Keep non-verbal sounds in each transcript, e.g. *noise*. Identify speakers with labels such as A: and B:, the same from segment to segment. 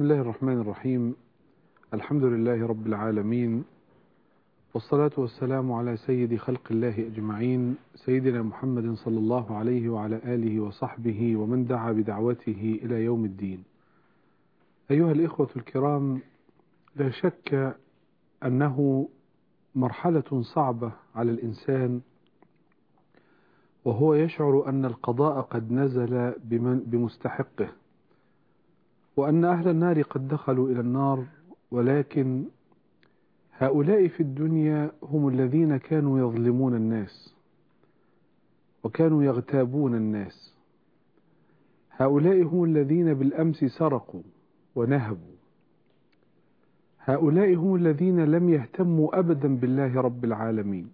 A: بسم الله الرحمن الرحيم. الحمد لله رب العالمين والصلاة والسلام على سيد خلق الله أجمعين سيدنا محمد صلى الله عليه وعلى آله وصحبه ومن دعا بدعوته إلى يوم الدين. أيها الإخوة الكرام لا شك أنه مرحلة صعبة على الإنسان وهو يشعر أن القضاء قد نزل بمستحقه. وأن أهل النار قد دخلوا إلى النار ولكن هؤلاء في الدنيا هم الذين كانوا يظلمون الناس وكانوا يغتابون الناس. هؤلاء هم الذين بالأمس سرقوا ونهبوا. هؤلاء هم الذين لم يهتموا أبدا بالله رب العالمين.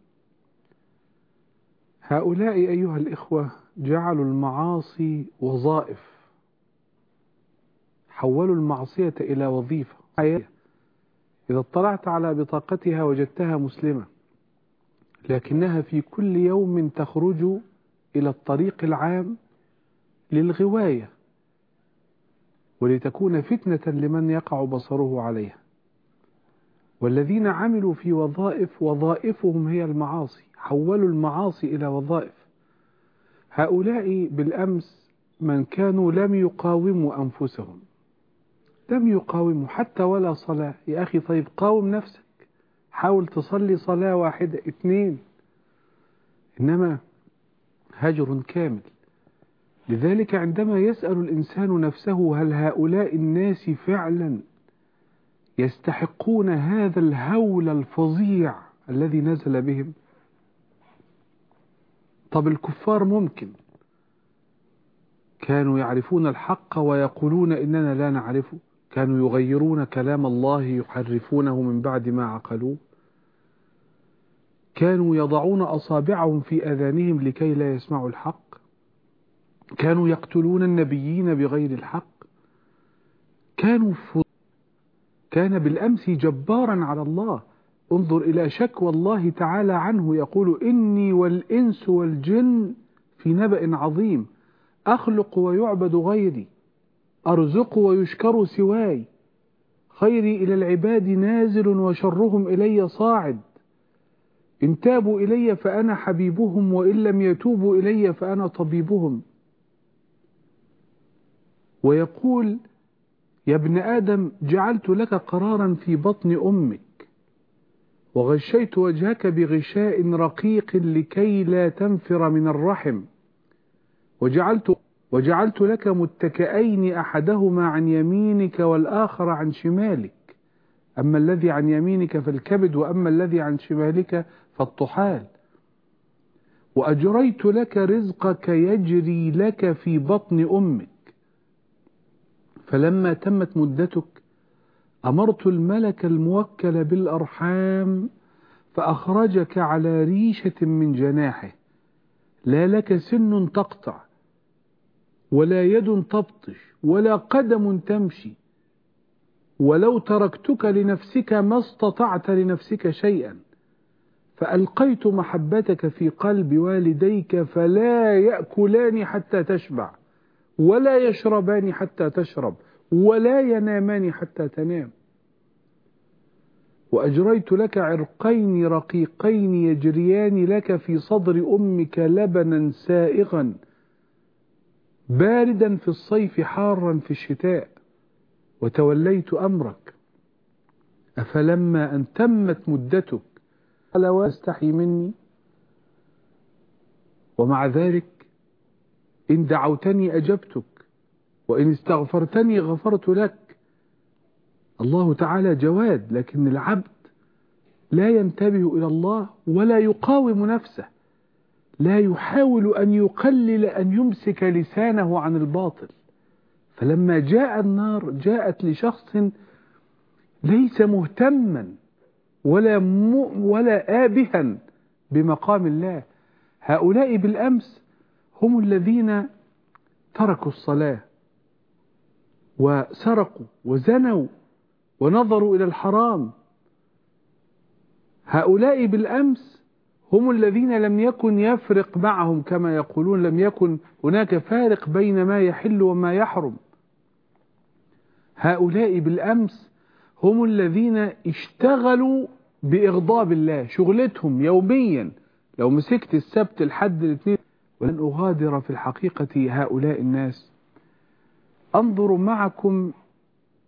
A: هؤلاء أيها الإخوة جعلوا المعاصي وظائف حولوا المعصية إلى وظيفة إذا اطلعت على بطاقتها وجدتها مسلمة لكنها في كل يوم تخرج إلى الطريق العام للغواية ولتكون فتنة لمن يقع بصره عليها. والذين عملوا في وظائف وظائفهم هي المعاصي حولوا المعاصي إلى وظائف. هؤلاء بالأمس من كانوا لم يقاوموا أنفسهم. لم يقاوموا حتى ولا صلاة. يا أخي طيب قاوم نفسك. حاول تصلي صلاة واحدة اثنين إنما هجر كامل. لذلك عندما يسأل الإنسان نفسه هل هؤلاء الناس فعلا يستحقون هذا الهول الفظيع الذي نزل بهم؟ طب الكفار ممكن. كانوا يعرفون الحق ويقولون إننا لا نعرفه. كانوا يغيرون كلام الله يحرفونه من بعد ما عقلوه. كانوا يضعون أصابعهم في أذانهم لكي لا يسمعوا الحق. كانوا يقتلون النبيين بغير الحق. كانوا كان بالأمس جبارا على الله. انظر إلى شكوى الله تعالى عنه. يقول إني والإنس والجن في نبأ عظيم. أخلق ويعبد غيري. أرزق ويشكر سواي. خيري إلى العباد نازل وشرهم إلي صاعد. إن تابوا إلي فأنا حبيبهم وإن لم يتوبوا إلي فأنا طبيبهم. ويقول يا ابن آدم جعلت لك قرارا في بطن أمك وغشيت وجهك بغشاء رقيق لكي لا تنفر من الرحم. وجعلت وجعلت لك متكئين أحدهما عن يمينك والآخر عن شمالك. أما الذي عن يمينك فالكبد وأما الذي عن شمالك فالطحال. وأجريت لك رزقك يجري لك في بطن أمك. فلما تمت مدتك أمرت الملك الموكل بالأرحام فأخرجك على ريشة من جناحه. لا لك سن تقطع. ولا يد تبطش ولا قدم تمشي. ولو تركتك لنفسك ما استطعت لنفسك شيئا فألقيت محبتك في قلب والديك فلا يأكلان حتى تشبع ولا يشربان حتى تشرب ولا ينامان حتى تنام. وأجريت لك عرقين رقيقين يجريان لك في صدر أمك لبنا سائغا باردا في الصيف حارا في الشتاء وتوليت أمرك. أفلما أن تمت مدتك قال واستحي مني. ومع ذلك إن دعوتني أجبتك وإن استغفرتني غفرت لك. الله تعالى جواد لكن العبد لا ينتبه إلى الله ولا يقاوم نفسه. لا يحاول أن يقلل أن يمسك لسانه عن الباطل. فلما جاء النار جاءت لشخص ليس مهتما ولا ولا آبها بمقام الله. هؤلاء بالأمس هم الذين تركوا الصلاة وسرقوا وزنوا ونظروا إلى الحرام. هؤلاء بالأمس هم الذين لم يكن يفرق معهم كما يقولون لم يكن هناك فارق بين ما يحل وما يحرم. هؤلاء بالأمس هم الذين اشتغلوا بإغضاب الله شغلتهم يوميا. لو مسكت السبت الحد الاثنين ولن أغادر في الحقيقة هؤلاء الناس. أنظر معكم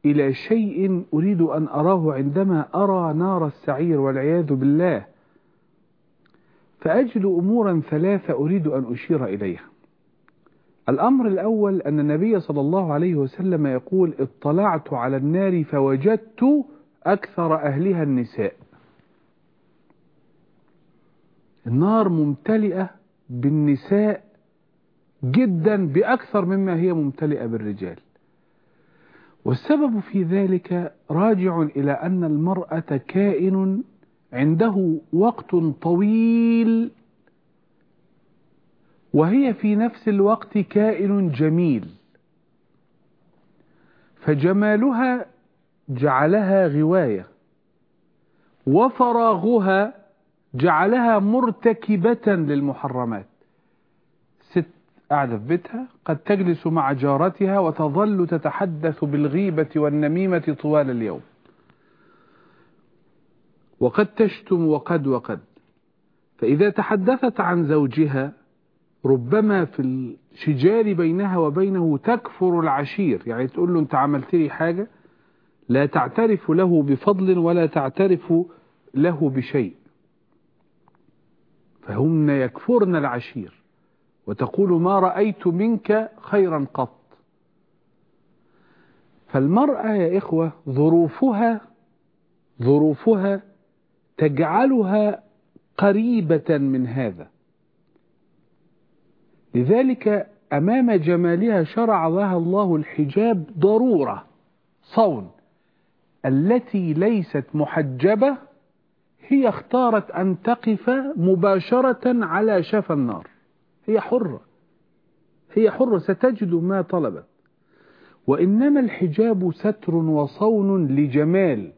A: إلى شيء أريد أن أراه عندما أرى نار السعير والعياذ بالله. فأجد أمورا ثلاثة أريد أن أشير إليها. الأمر الأول أن النبي صلى الله عليه وسلم يقول اطلعت على النار فوجدت أكثر أهلها النساء. النار ممتلئة بالنساء جدا بأكثر مما هي ممتلئة بالرجال. والسبب في ذلك راجع إلى أن المرأة كائن عنده وقت طويل وهي في نفس الوقت كائن جميل. فجمالها جعلها غواية وفراغها جعلها مرتكبة للمحرمات. ست قاعدة في بيتها قد تجلس مع جارتها وتظل تتحدث بالغيبة والنميمة طوال اليوم. وقد تشتم وقد وقد. فإذا تحدثت عن زوجها ربما في الشجار بينها وبينه تكفر العشير. يعني تقول له انت عملت لي حاجة لا تعترف له بفضل ولا تعترف له بشيء. فهن يكفرن العشير وتقول ما رأيت منك خيرا قط. فالمرأة يا إخوة ظروفها ظروفها تجعلها قريبة من هذا. لذلك أمام جمالها شرع لها الله الحجاب ضرورة صون. التي ليست محجبة هي اختارت أن تقف مباشرة على شفا النار. هي حرة. هي حرة ستجد ما طلبت. وإنما الحجاب ستر وصون لجمال.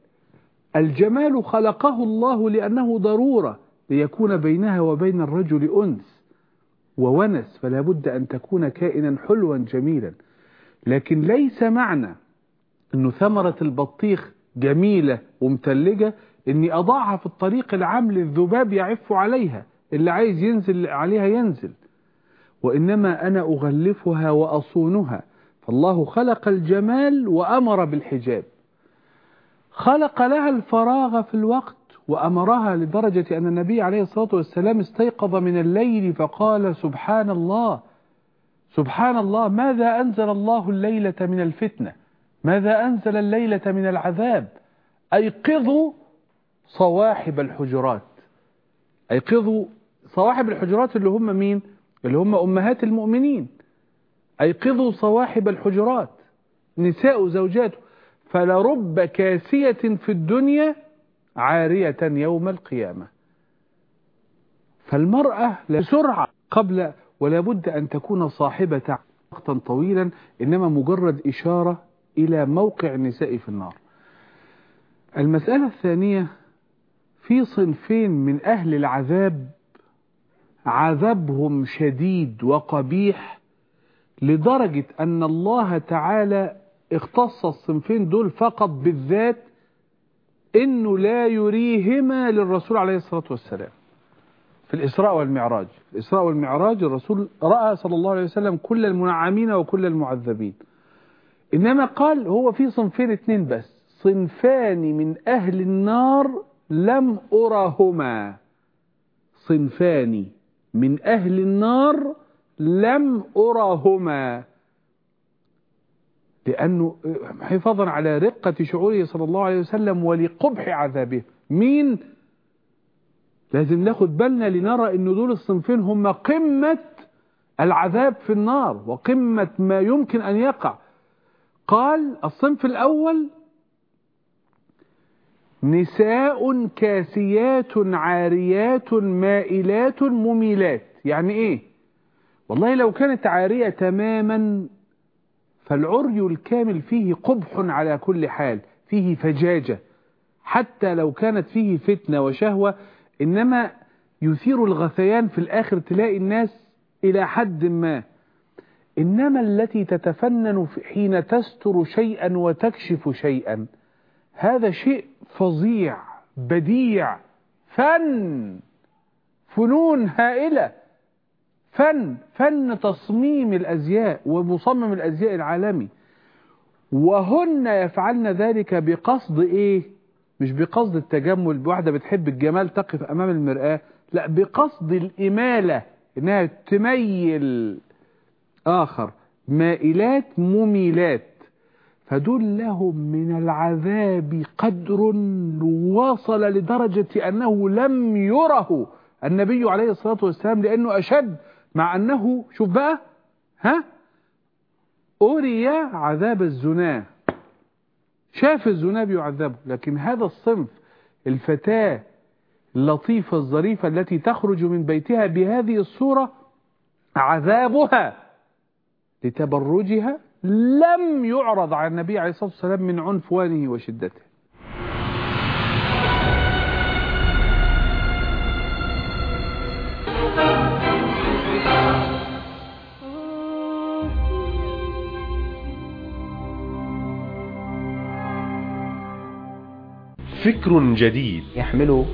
A: الجمال خلقه الله لأنه ضرورة ليكون بينها وبين الرجل أنس وونس فلا بد أن تكون كائنا حلوا جميلا. لكن ليس معنى أنه ثمرة البطيخ جميلة ومتلجة أني أضعها في الطريق العام للذباب يعف عليها اللي عايز ينزل عليها ينزل. وإنما أنا أغلفها وأصونها. فالله خلق الجمال وأمر بالحجاب. خلق لها الفراغ في الوقت وأمرها لدرجة أن النبي عليه الصلاة والسلام استيقظ من الليل فقال سبحان الله سبحان الله ماذا أنزل الله الليلة من الفتنة؟ ماذا أنزل الليلة من العذاب؟ أيقظوا صواحب الحجرات. أيقظوا صواحب الحجرات اللي هم مين؟ اللي هم أمهات المؤمنين. أيقظوا صواحب الحجرات. نساء زوجاته فلرب كاسية في الدنيا عارية يوم القيامة. فالمرأة بسرعة قبل ولا بد أن تكون صاحبة وقتا طويلا إنما مجرد إشارة إلى موقع النساء في النار. المسألة الثانية في صنفين من أهل العذاب عذابهم شديد وقبيح لدرجة أن الله تعالى اختص الصنفين دول فقط بالذات إنه لا يريهما للرسول عليه الصلاة والسلام. في الإسراء والمعراج. الإسراء والمعراج الرسول رأى صلى الله عليه وسلم كل المنعمين وكل المعذبين. إنما قال هو في صنفين اتنين بس. صنفان من أهل النار لم أرهما. صنفان من أهل النار لم أرهما. لأنه حفاظا على رقة شعوره صلى الله عليه وسلم ولقبح عذابه. مين؟ لازم ناخد بالنا لنرى إن دول الصنفين هم قمة العذاب في النار وقمة ما يمكن أن يقع. قال الصنف الأول نساء كاسيات عاريات مائلات مميلات. يعني إيه؟ والله لو كانت عارية تماما فالعري الكامل فيه قبح على كل حال فيه فجاجة. حتى لو كانت فيه فتنة وشهوة إنما يثير الغثيان في الآخر تلاقي الناس إلى حد ما. إنما التي تتفنن حين تستر شيئا وتكشف شيئا. هذا شيء فظيع بديع فن فنون هائلة. فن فن تصميم الأزياء ومصمم الأزياء العالمي. وهن يفعلن ذلك بقصد إيه؟ مش بقصد التجمل بواحدة بتحب الجمال تقف أمام المرآة لا بقصد الإمالة إنها تميل آخر. مائلات مميلات. فدول لهم من العذاب قدر وصل لدرجة أنه لم يره النبي عليه الصلاة والسلام لأنه أشد مع أنه شوف بقى ها؟ أري عذاب الزنا. شاف الزنا بيعذبه لكن هذا الصنف الفتاة اللطيفة الظريفة التي تخرج من بيتها بهذه الصورة عذابها لتبرجها لم يعرض على النبي عليه الصلاة والسلام من عنفوانه وشدته.
B: فكر جديد
C: يحمل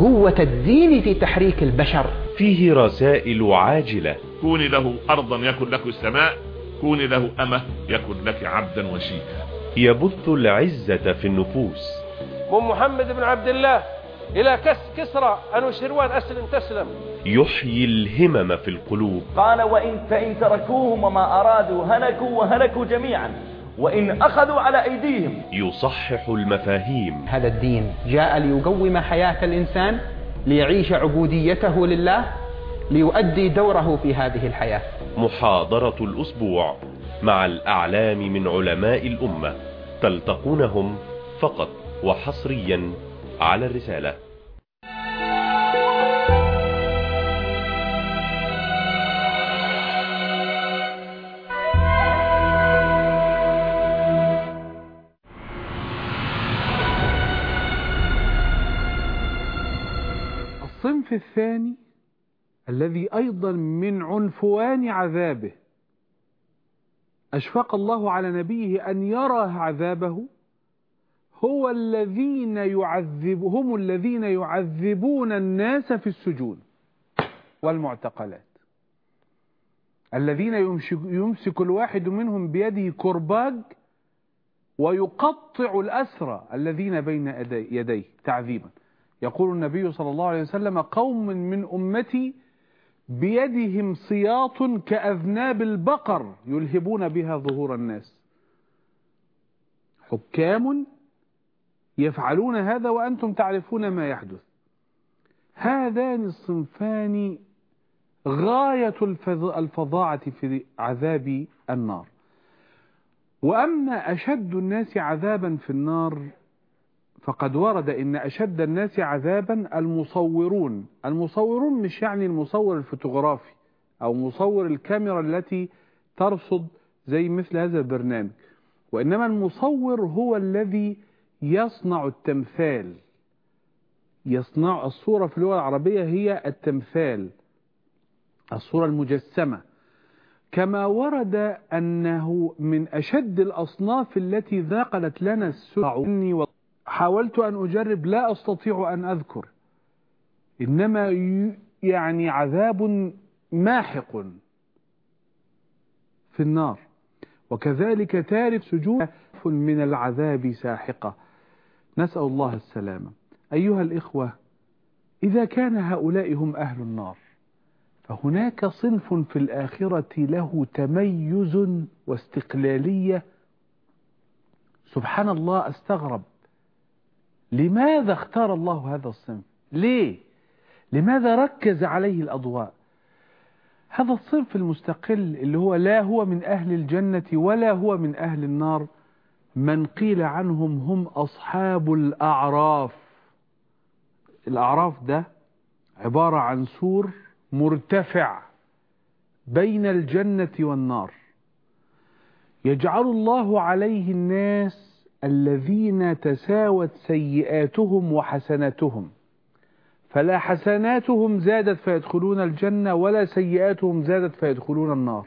C: قوة الدين في تحريك البشر.
B: فيه رسائل عاجلة.
D: كوني له أرضا يكن لك السماء كوني له أمة يكن لك عبدا وشيكا.
B: يبث العزة في النفوس.
E: من محمد بن عبد الله إلى كس كسرى أنو شروان أسلم تسلم.
B: يحيي الهمم في القلوب.
F: قال وإن فإن تركوهم وما أرادوا هلكوا وهلكوا جميعا. وإن أخذوا على أيديهم.
B: يصحح المفاهيم.
C: هذا الدين جاء ليقوم حياة الإنسان ليعيش عبوديته لله ليؤدي دوره في هذه الحياة.
B: محاضرة الأسبوع مع الأعلام من علماء الأمة تلتقونهم فقط وحصريا على الرسالة.
A: الصنف الثاني الذي أيضا من عنفوان عذابه. أشفق الله على نبيه أن يرى عذابه. هو الذين يعذب هم الذين يعذبون الناس في السجون والمعتقلات. الذين يمسك, يمسك الواحد منهم بيده كرباج ويقطع الأسرى الذين بين يديه تعذيبا. يقول النبي صلى الله عليه وسلم قوم من أمتي بيدهم سياط كأذناب البقر يلهبون بها ظهور الناس. حكام يفعلون هذا وأنتم تعرفون ما يحدث. هذان الصنفان غاية الفظاعة في عذاب النار. وأما أشد الناس عذابا في النار فقد ورد إن أشد الناس عذابا المصورون. المصورون مش يعني المصور الفوتوغرافي أو مصور الكاميرا التي ترصد زي مثل هذا البرنامج وإنما المصور هو الذي يصنع التمثال. يصنع الصورة في اللغة العربية هي التمثال الصورة المجسمة. كما ورد أنه من أشد الأصناف التي ذاقلت لنا السنة حاولت أن أجرب لا أستطيع أن أذكر. إنما يعني عذاب ماحق في النار. وكذلك تارك سجود من العذاب ساحقة. نسأل الله السلامة. أيها الإخوة إذا كان هؤلاء هم أهل النار فهناك صنف في الآخرة له تميز واستقلالية. سبحان الله أستغرب. لماذا اختار الله هذا الصنف؟ ليه؟ لماذا ركز عليه الأضواء؟ هذا الصنف المستقل اللي هو لا هو من أهل الجنة ولا هو من أهل النار من قيل عنهم هم أصحاب الأعراف. الأعراف ده عبارة عن سور مرتفع بين الجنة والنار. يجعل الله عليه الناس الذين تساوت سيئاتهم وحسناتهم. فلا حسناتهم زادت فيدخلون الجنة ولا سيئاتهم زادت فيدخلون النار.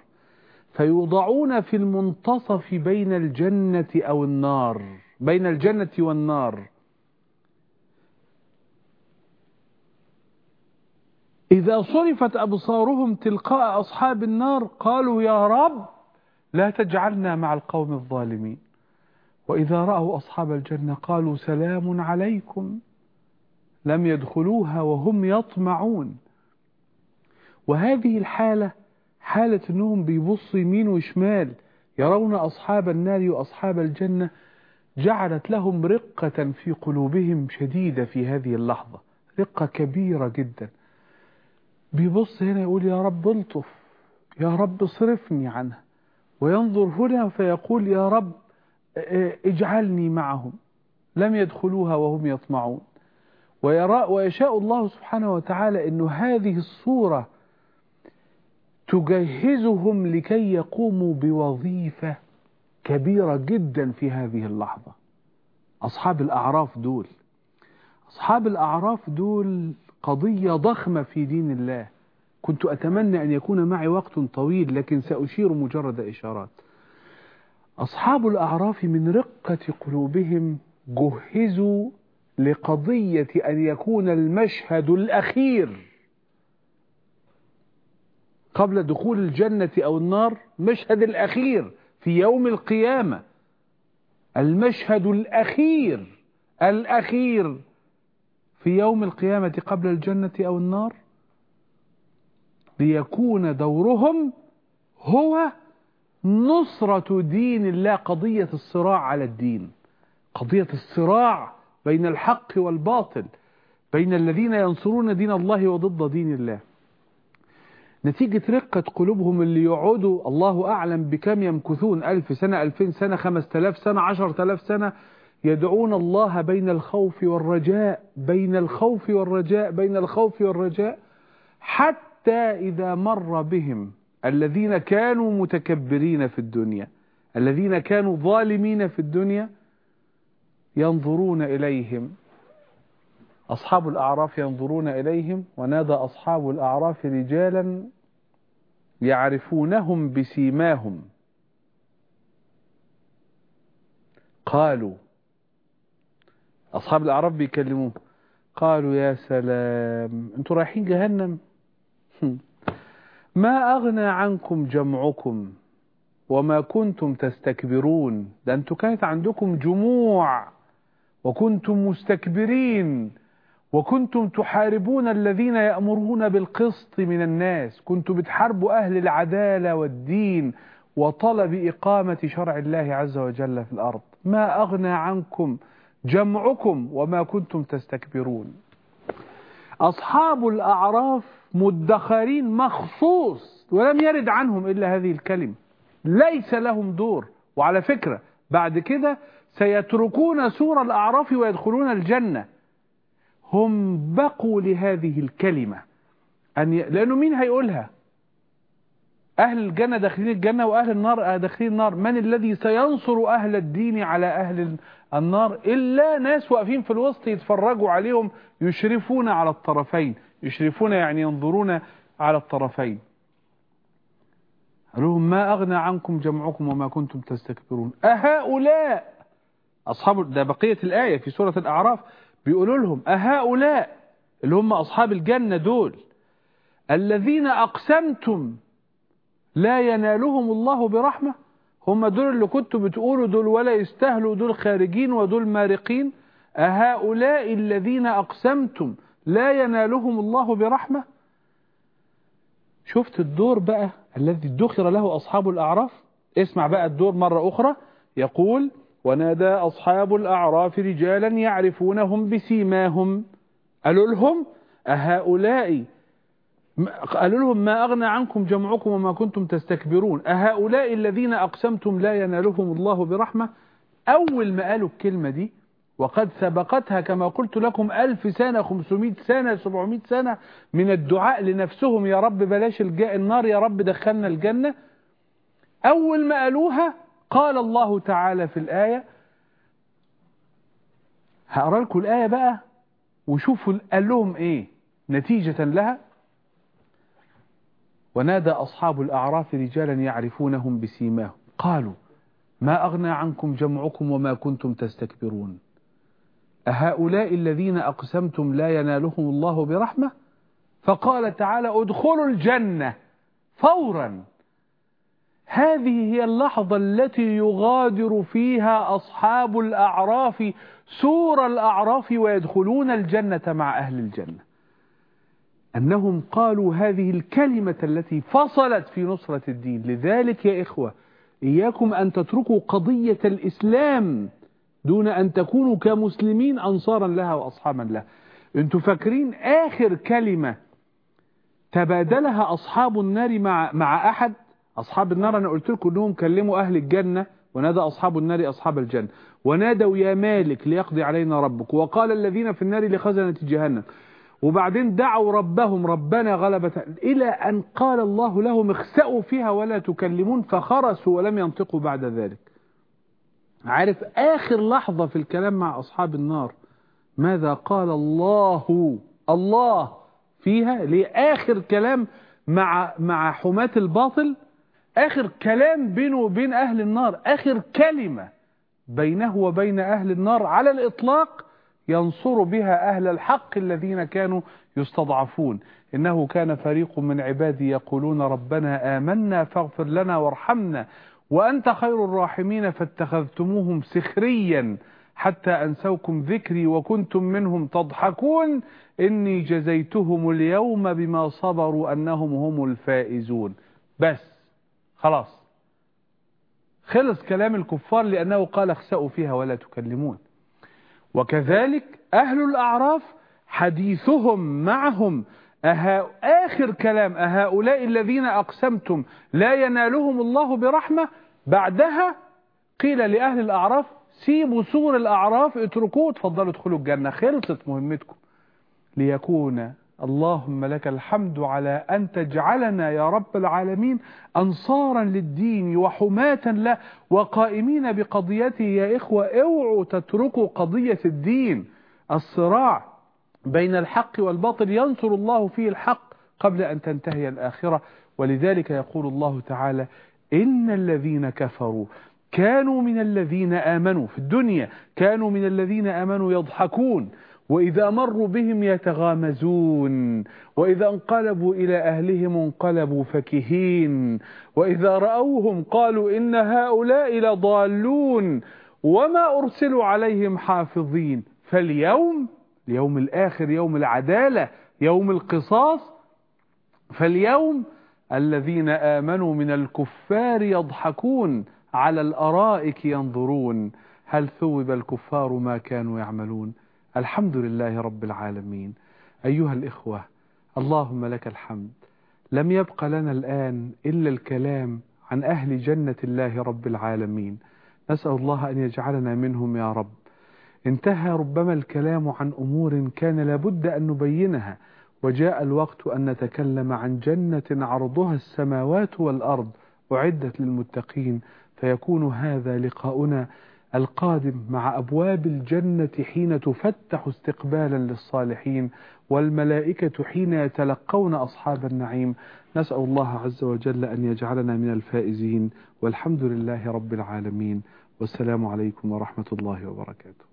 A: فيوضعون في المنتصف بين الجنة أو النار بين الجنة والنار. إذا صرفت أبصارهم تلقاء أصحاب النار قالوا يا رب لا تجعلنا مع القوم الظالمين. وإذا رأوا أصحاب الجنة قالوا سلام عليكم. لم يدخلوها وهم يطمعون. وهذه الحالة حالة أنهم بيبصوا يمين وشمال يرون أصحاب النار وأصحاب الجنة جعلت لهم رقة في قلوبهم شديدة في هذه اللحظة رقة كبيرة جدا. بيبص هنا يقول يا رب ألطف يا رب صرفني عنها. وينظر هنا فيقول يا رب اجعلني معهم. لم يدخلوها وهم يطمعون. ويرى ويشاء الله سبحانه وتعالى أن هذه الصورة تجهزهم لكي يقوموا بوظيفة كبيرة جدا في هذه اللحظة. أصحاب الأعراف دول أصحاب الأعراف دول قضية ضخمة في دين الله. كنت أتمنى أن يكون معي وقت طويل لكن سأشير مجرد إشارات. أصحاب الأعراف من رقة قلوبهم جهزوا لقضية أن يكون المشهد الأخير. قبل دخول الجنة أو النار مشهد الأخير في يوم القيامة. المشهد الأخير الأخير في يوم القيامة قبل الجنة أو النار. ليكون دورهم هو نصرة دين الله قضية الصراع على الدين. قضية الصراع بين الحق والباطل بين الذين ينصرون دين الله وضد دين الله. نتيجة رقة قلوبهم اللي يقعدوا الله أعلم بكم يمكثون ألف سنة ألفين سنة خمس تلاف سنة عشر تلاف سنة يدعون الله بين الخوف والرجاء بين الخوف والرجاء بين الخوف والرجاء حتى إذا مر بهم الذين كانوا متكبرين في الدنيا الذين كانوا ظالمين في الدنيا ينظرون إليهم. أصحاب الأعراف ينظرون إليهم ونادى أصحاب الأعراف رجالا يعرفونهم بسيماهم. قالوا أصحاب الأعراف بيكلموه قالوا يا سلام أنتوا رايحين جهنم؟ *laughs* ما أغنى عنكم جمعكم وما كنتم تستكبرون؟ ده أنتوا كانت عندكم جموع وكنتم مستكبرين وكنتم تحاربون الذين يأمرون بالقسط من الناس. كنتم بتحاربوا أهل العدالة والدين وطلب إقامة شرع الله عز وجل في الأرض. ما أغنى عنكم جمعكم وما كنتم تستكبرون. أصحاب الأعراف مدخرين مخصوص ولم يرد عنهم إلا هذه الكلمة. ليس لهم دور. وعلى فكرة بعد كده سيتركون سور الأعراف ويدخلون الجنة. هم بقوا لهذه الكلمة. أن ي... لأنه مين هيقولها؟ أهل الجنة داخلين الجنة وأهل النار داخلين النار. من الذي سينصر أهل الدين على أهل النار؟ إلا ناس واقفين في الوسط يتفرجوا عليهم يشرفون على الطرفين. يشرفون يعني ينظرون على الطرفين. لهم ما أغنى عنكم جمعكم وما كنتم تستكبرون. أهؤلاء أصحاب ده بقية الآية في سورة الأعراف بيقولوا لهم أهؤلاء اللي هم أصحاب الجنة دول الذين أقسمتم لا ينالهم الله برحمة هم دول اللي كنتوا بتقولوا دول ولا يستاهلوا دول خارجين ودول مارقين. أهؤلاء الذين أقسمتم لا ينالهم الله برحمة. شفت الدور بقى الذي ادخر له أصحاب الأعراف؟ اسمع بقى الدور مرة أخرى. يقول ونادى أصحاب الأعراف رجالا يعرفونهم بسيماهم. قالوا لهم أهؤلاء قالوا لهم ما أغنى عنكم جمعكم وما كنتم تستكبرون. أهؤلاء الذين أقسمتم لا ينالهم الله برحمة. أول ما قالوا الكلمة دي وقد سبقتها كما قلت لكم ألف سنة خمسمائة سنة سبعمائة سنة من الدعاء لنفسهم. يا رب بلاش النار يا رب دخلنا الجنة. أول ما قالوها قال الله تعالى في الآية هقرأ لكم الآية بقى وشوفوا قال لهم إيه نتيجة لها؟ ونادى أصحاب الأعراف رجالا يعرفونهم بسيماهم. قالوا ما أغنى عنكم جمعكم وما كنتم تستكبرون. أهؤلاء الذين أقسمتم لا ينالهم الله برحمة؟ فقال تعالى ادخلوا الجنة فورا. هذه هي اللحظة التي يغادر فيها أصحاب الأعراف سور الأعراف ويدخلون الجنة مع أهل الجنة. أنهم قالوا هذه الكلمة التي فصلت في نصرة الدين. لذلك يا إخوة إياكم أن تتركوا قضية الإسلام دون أن تكونوا كمسلمين أنصارا لها وأصحابا لها. أنتوا فاكرين آخر كلمة تبادلها أصحاب النار مع, مع أحد؟ أصحاب النار أنا قلت لكم أنهم كلموا أهل الجنة ونادى أصحاب النار أصحاب الجنة. ونادوا يا مالك ليقضي علينا ربك. وقال الذين في النار لخزنة جهنم. وبعدين دعوا ربهم ربنا غلبة. إلى أن قال الله لهم اخسأوا فيها ولا تكلمون فخرسوا ولم ينطقوا بعد ذلك. عارف آخر لحظة في الكلام مع أصحاب النار؟ ماذا قال الله؟ الله فيها؟ لآخر كلام مع مع حماة الباطل؟ آخر كلام بينه وبين أهل النار؟ آخر كلمة بينه وبين أهل النار على الإطلاق ينصر بها أهل الحق الذين كانوا يستضعفون. إنه كان فريق من عبادي يقولون ربنا آمنا فاغفر لنا وارحمنا. وأنت خير الراحمين فاتخذتموهم سخريا حتى أنسوكم ذكري وكنتم منهم تضحكون. إني جزيتهم اليوم بما صبروا أنهم هم الفائزون. بس خلاص. خلص كلام الكفار لأنه قال اخسأوا فيها ولا تكلمون. وكذلك أهل الأعراف حديثهم معهم. أها آخر كلام أهؤلاء الذين أقسمتم لا ينالهم الله برحمة؟ بعدها قيل لأهل الأعراف سيبوا سور الأعراف اتركوه تفضلوا ادخلوا الجنة. خلصت مهمتكم. ليكون اللهم لك الحمد على أن تجعلنا يا رب العالمين أنصارا للدين وحماة له وقائمين بقضيته يا إخوة. اوعوا تتركوا قضية الدين. الصراع بين الحق والباطل ينصر الله فيه الحق قبل أن تنتهي الآخرة. ولذلك يقول الله تعالى إن الذين كفروا كانوا من الذين آمنوا في الدنيا كانوا من الذين آمنوا يضحكون وإذا مروا بهم يتغامزون وإذا انقلبوا إلى أهلهم انقلبوا فكهين وإذا رأوهم قالوا إن هؤلاء لضالون وما أرسلوا عليهم حافظين. فاليوم اليوم الآخر يوم العدالة يوم القصاص فاليوم الذين آمنوا من الكفار يضحكون على الأرائك ينظرون. هل ثوب الكفار ما كانوا يعملون؟ الحمد لله رب العالمين. أيها الإخوة اللهم لك الحمد. لم يبق لنا الآن إلا الكلام عن أهل جنة الله رب العالمين. نسأل الله أن يجعلنا منهم يا رب. انتهى ربما الكلام عن أمور كان لابد أن نبينها. وجاء الوقت أن نتكلم عن جنة عرضها السماوات والأرض أعدت للمتقين فيكون هذا لقاؤنا القادم مع أبواب الجنة حين تفتح استقبالا للصالحين والملائكة حين يتلقون أصحاب النعيم. نسأل الله عز وجل أن يجعلنا من الفائزين والحمد لله رب العالمين. والسلام عليكم ورحمة الله وبركاته.